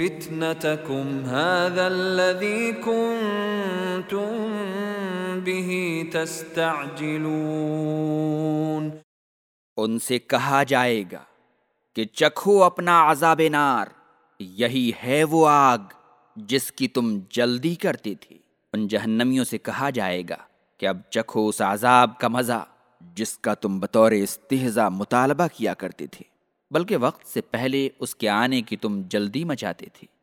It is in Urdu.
فتنتكم هذا الذي كنتم به تستعجلون ان سے کہا جائے گا کہ چکھو اپنا عذاب نار، یہی ہے وہ آگ جس کی تم جلدی کرتی تھی۔ ان جہنمیوں سے کہا جائے گا کہ اب چکھو اس عذاب کا مزہ جس کا تم بطور استحضا مطالبہ کیا کرتے تھے بلکہ وقت سے پہلے اس کے آنے کی تم جلدی مچاتے تھے۔